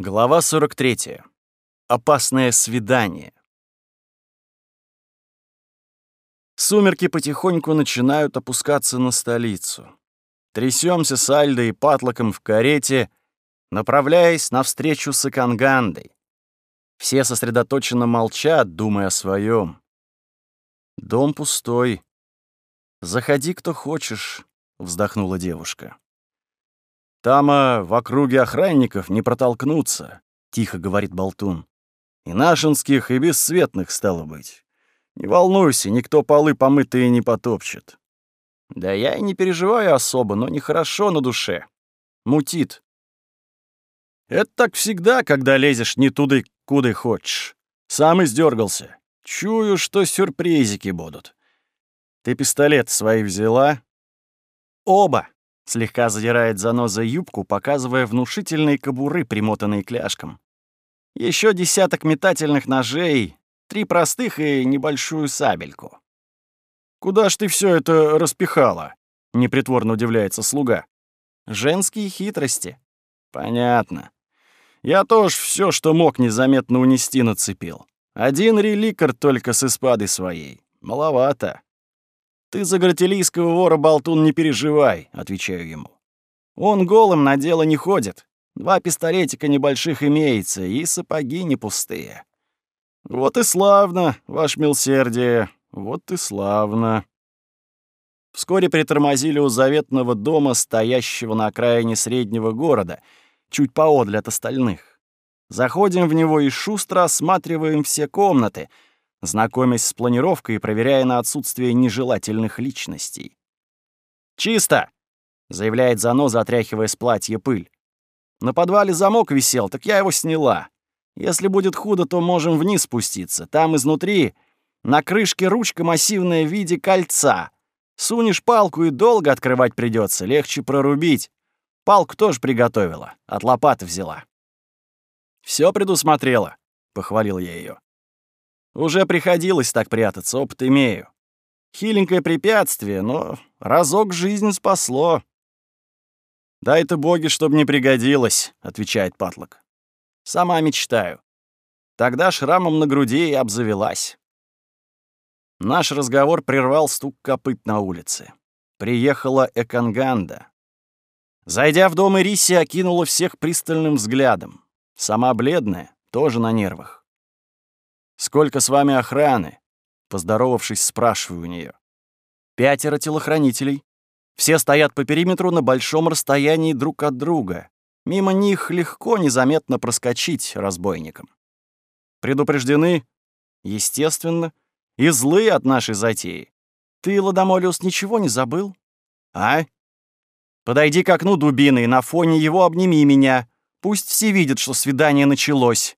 Глава 43. Опасное свидание. Сумерки потихоньку начинают опускаться на столицу. Трясемся с Альдой и Патлоком в карете, направляясь навстречу с Икангандой. Все сосредоточенно молчат, думая о своем. Дом пустой. «Заходи, кто хочешь», — вздохнула девушка. Тама в округе охранников не протолкнуться, тихо говорит Болтун. И нашинских, и бесцветных, стало быть. Не волнуйся, никто полы помытые не потопчет. Да я и не переживаю особо, но нехорошо на душе. Мутит. Это так всегда, когда лезешь не туды, куда хочешь. Сам издергался. Чую, что сюрпризики будут. Ты пистолет свои взяла? Оба, Слегка задирает заноза юбку, показывая внушительные кобуры, примотанные кляшком. Еще десяток метательных ножей, три простых и небольшую сабельку. «Куда ж ты все это распихала?» — непритворно удивляется слуга. «Женские хитрости». «Понятно. Я тоже все, что мог незаметно унести, нацепил. Один реликар только с испады своей. Маловато. «Ты за гратилийского вора, болтун, не переживай», — отвечаю ему. «Он голым на дело не ходит. Два пистолетика небольших имеется, и сапоги не пустые». «Вот и славно, ваше милсердие, вот и славно». Вскоре притормозили у заветного дома, стоящего на окраине среднего города, чуть поодаль от остальных. Заходим в него и шустро осматриваем все комнаты — знакомясь с планировкой и проверяя на отсутствие нежелательных личностей. «Чисто!» — заявляет Заноза, отряхивая с платья пыль. «На подвале замок висел, так я его сняла. Если будет худо, то можем вниз спуститься. Там изнутри на крышке ручка массивная в виде кольца. Сунешь палку и долго открывать придется, легче прорубить. Палку тоже приготовила, от лопаты взяла». Все предусмотрела», — похвалил я ее. Уже приходилось так прятаться, опыт имею. Хиленькое препятствие, но разок жизнь спасло. «Да это боги, чтоб не пригодилось», — отвечает Патлок. «Сама мечтаю. Тогда шрамом на груди и обзавелась». Наш разговор прервал стук копыт на улице. Приехала Эканганда. Зайдя в дом, Ириси окинула всех пристальным взглядом. Сама бледная, тоже на нервах. «Сколько с вами охраны?» Поздоровавшись, спрашиваю у нее. «Пятеро телохранителей. Все стоят по периметру на большом расстоянии друг от друга. Мимо них легко незаметно проскочить разбойникам. Предупреждены, естественно, и злые от нашей затеи. Ты, Ладомолиус, ничего не забыл? А? Подойди к окну дубины и на фоне его обними меня. Пусть все видят, что свидание началось.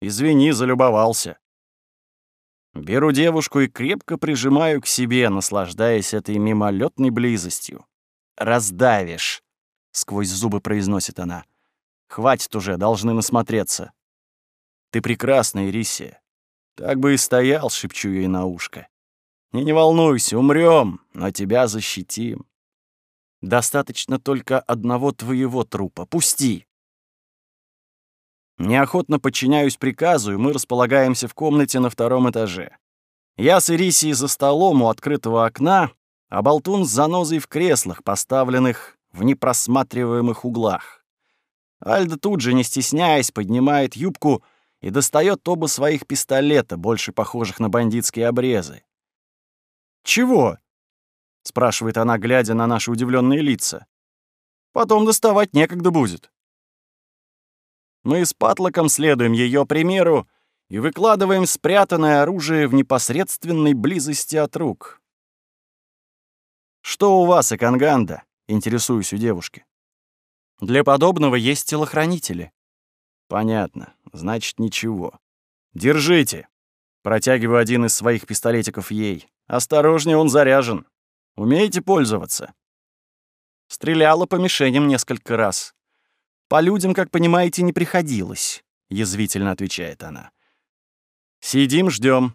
Извини, залюбовался. Беру девушку и крепко прижимаю к себе, наслаждаясь этой мимолетной близостью. «Раздавишь», — сквозь зубы произносит она. «Хватит уже, должны насмотреться». «Ты прекрасная, Ирисия. Так бы и стоял», — шепчу ей на ушко. «И не волнуйся, умрем, но тебя защитим. Достаточно только одного твоего трупа. Пусти!» Неохотно подчиняюсь приказу, и мы располагаемся в комнате на втором этаже. Я с Ирисией за столом у открытого окна, а Болтун с занозой в креслах, поставленных в непросматриваемых углах. Альда тут же, не стесняясь, поднимает юбку и достает оба своих пистолета, больше похожих на бандитские обрезы. «Чего?» — спрашивает она, глядя на наши удивленные лица. «Потом доставать некогда будет». Мы с Патлоком следуем ее примеру и выкладываем спрятанное оружие в непосредственной близости от рук. «Что у вас, Эканганда?» — интересуюсь у девушки. «Для подобного есть телохранители». «Понятно. Значит, ничего. Держите». Протягиваю один из своих пистолетиков ей. «Осторожнее, он заряжен. Умеете пользоваться?» Стреляла по мишеням несколько раз. По людям, как понимаете, не приходилось, язвительно отвечает она. Сидим, ждем.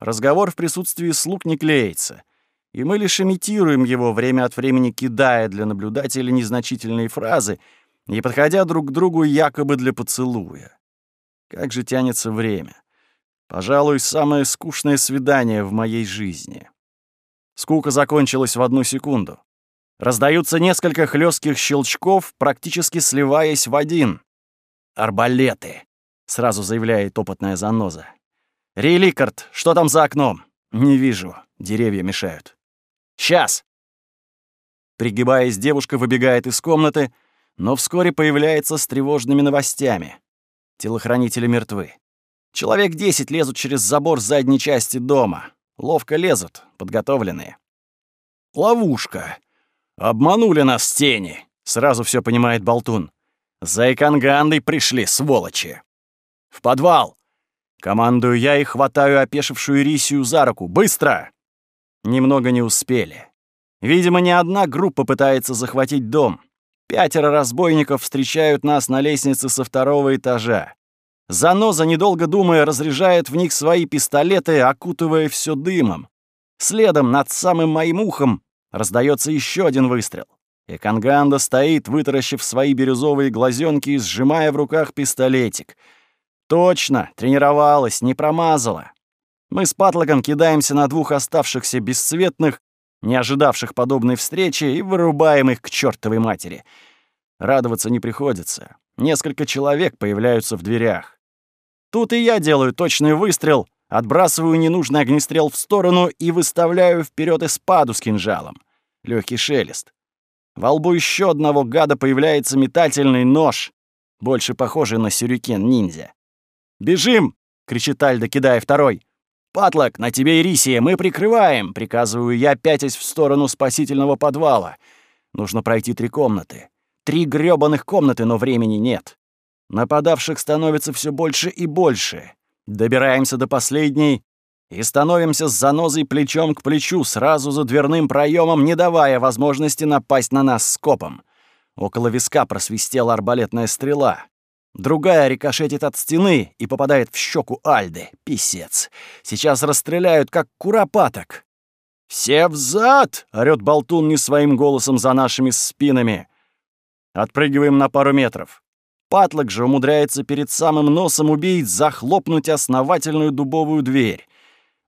Разговор в присутствии слуг не клеится, и мы лишь имитируем его время от времени, кидая для наблюдателя незначительные фразы, и подходя друг к другу якобы для поцелуя. Как же тянется время. Пожалуй, самое скучное свидание в моей жизни. Скука закончилась в одну секунду. Раздаются несколько хлестких щелчков, практически сливаясь в один. «Арбалеты», — сразу заявляет опытная заноза. «Реликард, что там за окном?» «Не вижу. Деревья мешают». «Сейчас!» Пригибаясь, девушка выбегает из комнаты, но вскоре появляется с тревожными новостями. Телохранители мертвы. Человек десять лезут через забор задней части дома. Ловко лезут, подготовленные. «Ловушка! Обманули нас тени!» — сразу все понимает Болтун. «За Икангандой пришли, сволочи!» «В подвал!» Командую я и хватаю опешившую Рисию за руку. «Быстро!» Немного не успели. Видимо, не одна группа пытается захватить дом. Пятеро разбойников встречают нас на лестнице со второго этажа. Заноза, недолго думая, разряжает в них свои пистолеты, окутывая все дымом. Следом над самым моим ухом раздается еще один выстрел. И Канганда стоит, вытаращив свои бирюзовые глазенки и сжимая в руках пистолетик. Точно, тренировалась, не промазала. Мы с Патлоком кидаемся на двух оставшихся бесцветных, не ожидавших подобной встречи, и вырубаем их к чертовой матери. Радоваться не приходится. Несколько человек появляются в дверях. Тут и я делаю точный выстрел, отбрасываю ненужный огнестрел в сторону и выставляю вперед эспаду с кинжалом. Легкий шелест. Во лбу еще одного гада появляется метательный нож, больше похожий на сюрикен-ниндзя. «Бежим!» — кричит Альда, кидая второй. «Патлок, на тебе Ирисия, мы прикрываем!» — приказываю я, пятясь в сторону спасительного подвала. Нужно пройти три комнаты. Три грёбаных комнаты, но времени нет. Нападавших становится все больше и больше. Добираемся до последней и становимся с занозой плечом к плечу, сразу за дверным проемом, не давая возможности напасть на нас скопом. Около виска просвистела арбалетная стрела. Другая рикошетит от стены и попадает в щеку Альды. Писец. Сейчас расстреляют, как куропаток. «Все взад!» — орёт болтун не своим голосом за нашими спинами. Отпрыгиваем на пару метров. Патлок же умудряется перед самым носом убийц захлопнуть основательную дубовую дверь.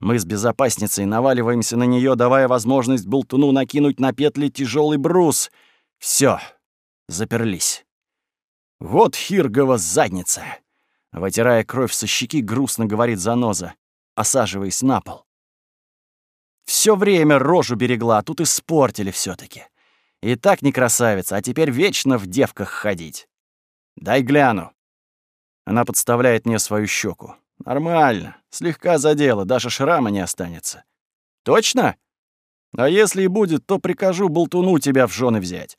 Мы с безопасницей наваливаемся на нее, давая возможность болтуну накинуть на петли тяжелый брус. Все, заперлись. Вот Хиргова задница. Вытирая кровь со щеки, грустно говорит заноза, осаживаясь на пол. Все время рожу берегла, а тут испортили все таки и так не красавица, а теперь вечно в девках ходить. Дай гляну. Она подставляет мне свою щеку. Нормально. Слегка задела, даже шрама не останется. Точно? А если и будет, то прикажу болтуну тебя в жены взять.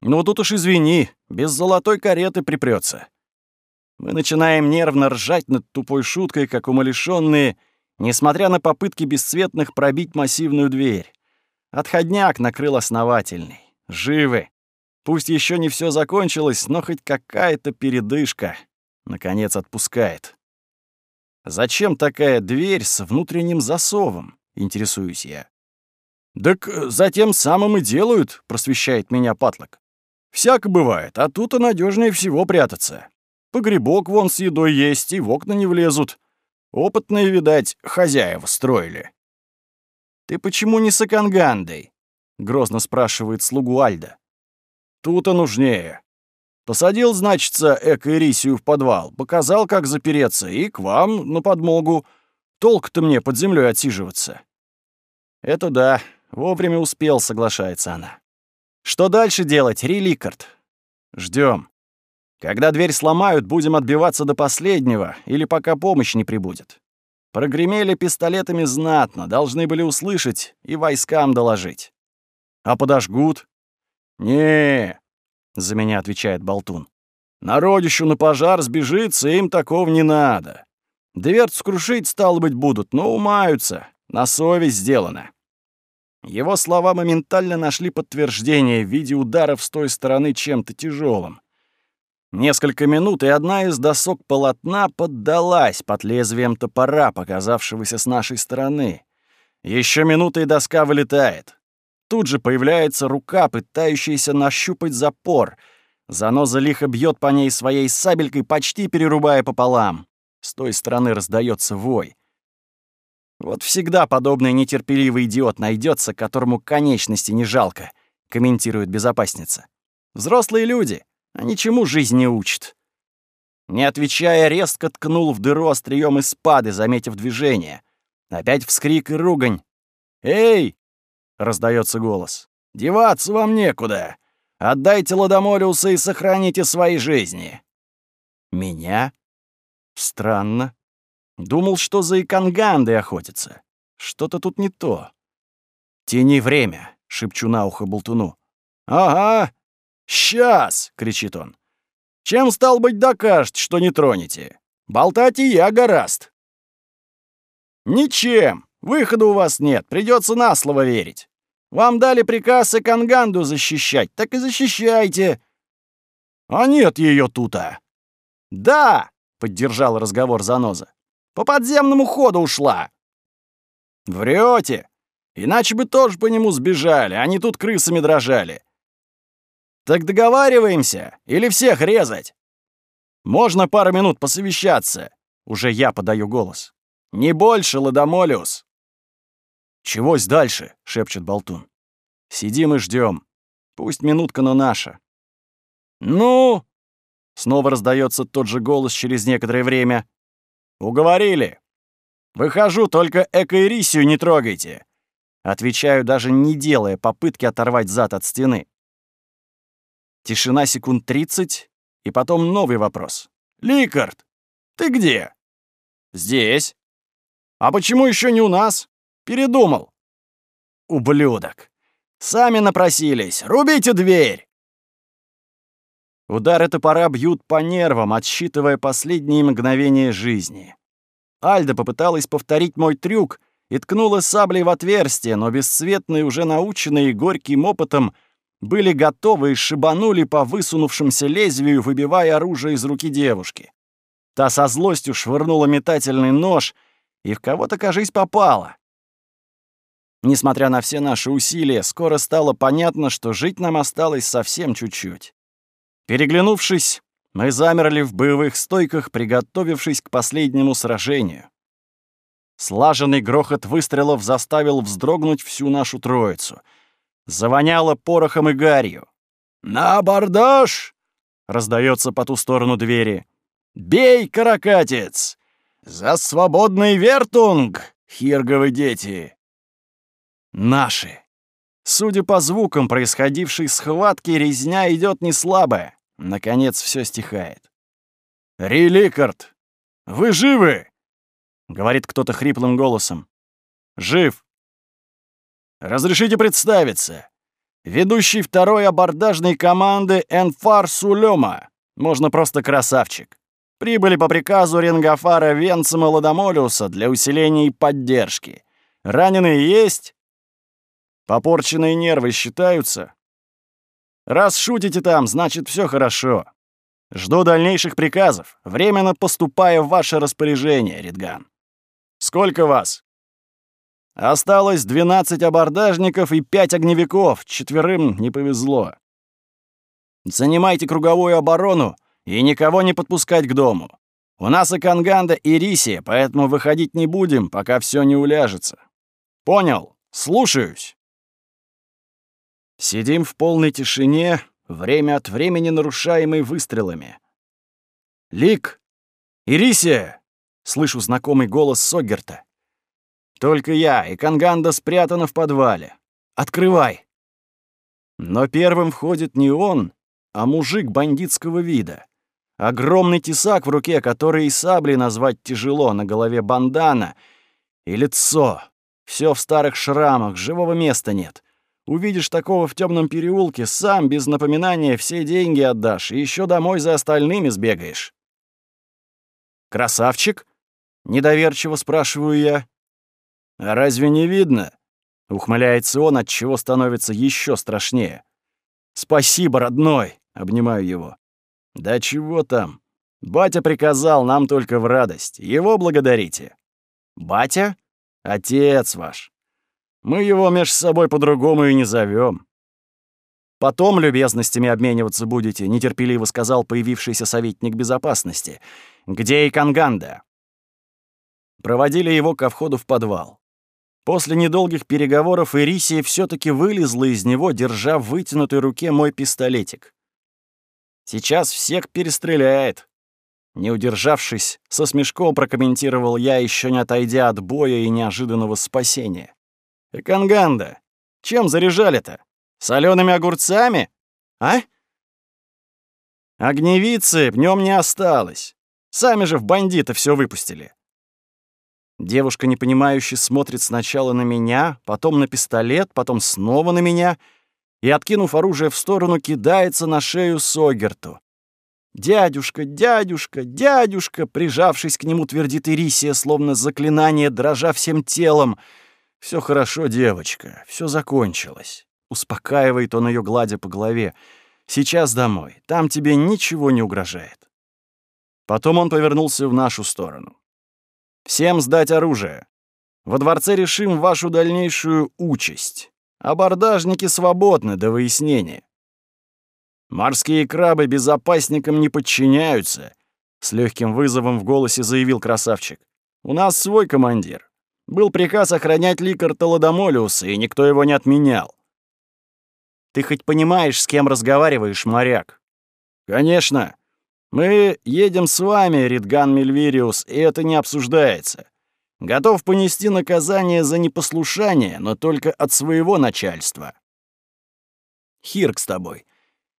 Ну тут уж извини, без золотой кареты припрется. Мы начинаем нервно ржать над тупой шуткой, как умалишённые, несмотря на попытки бесцветных пробить массивную дверь. Отходняк накрыл основательный. Живы. Пусть еще не все закончилось, но хоть какая-то передышка. Наконец отпускает. Зачем такая дверь с внутренним засовом? Интересуюсь я. «Так затем самым и делают», — просвещает меня Патлок. «Всяко бывает, а тут и надежнее всего прятаться. Погребок вон с едой есть, и в окна не влезут. Опытные, видать, хозяева строили». «Ты почему не с Акангандой?» грозно спрашивает слугу Альда. Тут-то нужнее. Посадил, значится, Эко-Ирисию в подвал, показал, как запереться, и к вам на подмогу. Толк-то мне под землей отсиживаться. Это да, вовремя успел, соглашается она. Что дальше делать, Реликард? Ждем. Когда дверь сломают, будем отбиваться до последнего, или пока помощь не прибудет. Прогремели пистолетами знатно, должны были услышать и войскам доложить. А подожгут? Не за меня отвечает Болтун. Народищу на пожар сбежится, им такого не надо. Дверцу крушить, стало быть, будут, но умаются. На совесть сделано. Его слова моментально нашли подтверждение в виде ударов с той стороны чем-то тяжелым. Несколько минут, и одна из досок полотна поддалась под лезвием топора, показавшегося с нашей стороны. Еще минута, и доска вылетает. Тут же появляется рука, пытающаяся нащупать запор. Заноза лихо бьет по ней своей сабелькой, почти перерубая пополам. С той стороны раздается вой. Вот всегда подобный нетерпеливый идиот найдется, которому конечности не жалко, комментирует безопасница. Взрослые люди, а ничему жизнь не учат. Не отвечая, резко ткнул в дыру острием из спады, заметив движение. Опять вскрик и ругань. «Эй!» — раздается голос. «Деваться вам некуда. Отдайте Ладомолиуса и сохраните свои жизни». «Меня? Странно. Думал, что за икангандой охотятся. Что-то тут не то». «Тяни время», — шепчу на ухо болтуну. «Ага, сейчас!» — кричит он. Чем, стал быть, докажете, что не тронете? Болтать и я гораст. Ничем. Выхода у вас нет, придется на слово верить. Вам дали приказ Эканганду защищать, так и защищайте. А нет ее тута. Да, поддержал разговор Заноза. По подземному ходу ушла. Врете. Иначе бы тоже по нему сбежали, они тут крысами дрожали. Так договариваемся? Или всех резать? Можно пару минут посовещаться. Уже я подаю голос. Не больше, Ладомолиус. Чегось дальше, шепчет Болтун. Сидим и ждем. Пусть минутка, но наша. Ну? Снова раздается тот же голос через некоторое время. Уговорили. Выхожу, только Эко не трогайте. Отвечаю, даже не делая попытки оторвать зад от стены. Тишина секунд 30, и потом новый вопрос. «Ликард, ты где?» «Здесь». «А почему еще не у нас?» «Передумал». «Ублюдок! Сами напросились! Рубите дверь!» Удары топора бьют по нервам, отсчитывая последние мгновения жизни. Альда попыталась повторить мой трюк и ткнула саблей в отверстие, но бесцветные, уже наученные горьким опытом, были готовы и шибанули по высунувшемуся лезвию, выбивая оружие из руки девушки. Та со злостью швырнула метательный нож и в кого-то, кажись, попала. Несмотря на все наши усилия, скоро стало понятно, что жить нам осталось совсем чуть-чуть. Переглянувшись, мы замерли в боевых стойках, приготовившись к последнему сражению. Слаженный грохот выстрелов заставил вздрогнуть всю нашу троицу — Завоняло порохом и гарью. «На абордаж!» — раздается по ту сторону двери. «Бей, каракатец! За свободный вертунг, хирговы дети!» Наши. Судя по звукам происходившей схватки, резня идет не слабая. Наконец все стихает. «Реликард, вы живы?» — говорит кто-то хриплым голосом. «Жив», Разрешите представиться. Ведущий второй абордажной команды Энфар Сулема. Можно просто красавчик. Прибыли по приказу Ренгафара Венцима Ладомолиуса для усиления и поддержки. Раненые есть? Попорченные нервы считаются? Раз шутите там, значит, все хорошо. Жду дальнейших приказов, временно поступая в ваше распоряжение, Ридган. Сколько вас? Осталось 12 абордажников и 5 огневиков, четверым не повезло. Занимайте круговую оборону и никого не подпускать к дому. У нас и Канганда, и Рисия, поэтому выходить не будем, пока все не уляжется. Понял, слушаюсь. Сидим в полной тишине, время от времени нарушаемой выстрелами. «Лик! Ирисия!» — слышу знакомый голос Согерта. Только я, и Канганда спрятана в подвале. Открывай!» Но первым входит не он, а мужик бандитского вида. Огромный тесак в руке, который и саблей назвать тяжело, на голове бандана. И лицо. Все в старых шрамах, живого места нет. Увидишь такого в темном переулке, сам без напоминания все деньги отдашь и еще домой за остальными сбегаешь. «Красавчик?» — недоверчиво спрашиваю я. «А разве не видно?» — ухмыляется он, от чего становится еще страшнее. «Спасибо, родной!» — обнимаю его. «Да чего там? Батя приказал нам только в радость. Его благодарите». «Батя? Отец ваш. Мы его меж собой по-другому и не зовем. Потом любезностями обмениваться будете, нетерпеливо сказал появившийся советник безопасности. Где и Канганда? Проводили его ко входу в подвал. После недолгих переговоров Ирисия все таки вылезла из него, держа в вытянутой руке мой пистолетик. Сейчас всех перестреляет. Не удержавшись, со смешком прокомментировал я, еще не отойдя от боя и неожиданного спасения. «Эканганда, чем заряжали-то? Солеными огурцами? А?» Огневицы в нем не осталось. Сами же в бандита все выпустили. Девушка непонимающе смотрит сначала на меня, потом на пистолет, потом снова на меня и, откинув оружие в сторону, кидается на шею Согерту. «Дядюшка, дядюшка, дядюшка!» Прижавшись к нему, твердит Ирисия, словно заклинание, дрожа всем телом. Все хорошо, девочка, все закончилось». Успокаивает он ее, гладя по голове. «Сейчас домой, там тебе ничего не угрожает». Потом он повернулся в нашу сторону. «Всем сдать оружие. Во дворце решим вашу дальнейшую участь. Абордажники свободны до выяснения. «Морские крабы безопасникам не подчиняются», — с легким вызовом в голосе заявил красавчик. «У нас свой командир. Был приказ охранять ликар Таладомолиуса, и никто его не отменял». «Ты хоть понимаешь, с кем разговариваешь, моряк?» «Конечно. Мы едем с вами, Ридган Мельвириус, и это не обсуждается. Готов понести наказание за непослушание, но только от своего начальства». «Хирк с тобой.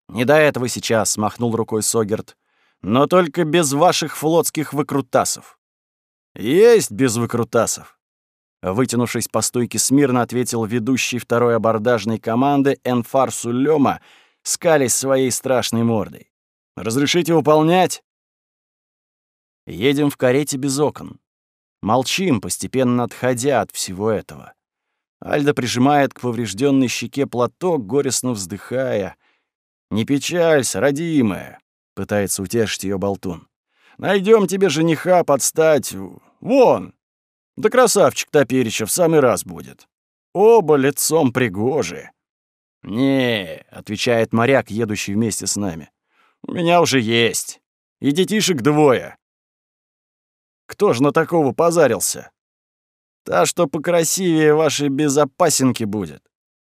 «Не до этого сейчас», — махнул рукой Согерт. «Но только без ваших флотских выкрутасов». «Есть без выкрутасов», — вытянувшись по стойке смирно, ответил ведущий второй абордажной команды Энфар Сулема, скалясь своей страшной мордой. «Разрешите выполнять?» Едем в карете без окон. Молчим, постепенно отходя от всего этого. Альда прижимает к поврежденной щеке платок, горестно вздыхая. «Не печалься, родимая», — пытается утешить ее болтун. Найдем тебе жениха под стать. Вон! Да красавчик Топерича в самый раз будет. Оба лицом пригожи». «Не», — отвечает моряк, едущий вместе с нами. «У меня уже есть. И детишек двое». «Кто ж на такого позарился?» «Та, что покрасивее вашей безопасенки будет.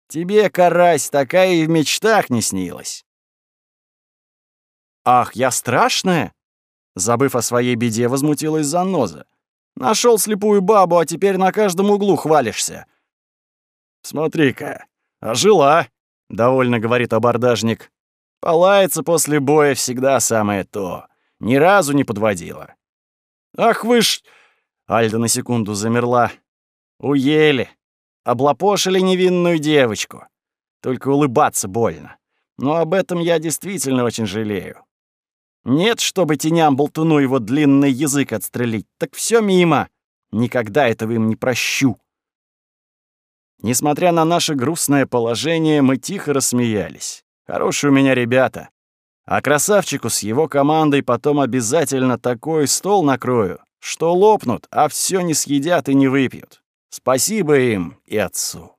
Тебе, карась, такая и в мечтах не снилась». «Ах, я страшная?» Забыв о своей беде, возмутилась Заноза. Нашел слепую бабу, а теперь на каждом углу хвалишься». «Смотри-ка, ожила», — довольно говорит абордажник. «Полаяться после боя всегда самое то. Ни разу не подводила». «Ах вы ж...» — Альда на секунду замерла. «Уели. Облапошили невинную девочку. Только улыбаться больно. Но об этом я действительно очень жалею. Нет, чтобы теням болтуну его длинный язык отстрелить. Так все мимо. Никогда этого им не прощу. Несмотря на наше грустное положение, мы тихо рассмеялись. Хорошие у меня ребята. А красавчику с его командой потом обязательно такой стол накрою, что лопнут, а все не съедят и не выпьют. Спасибо им и отцу.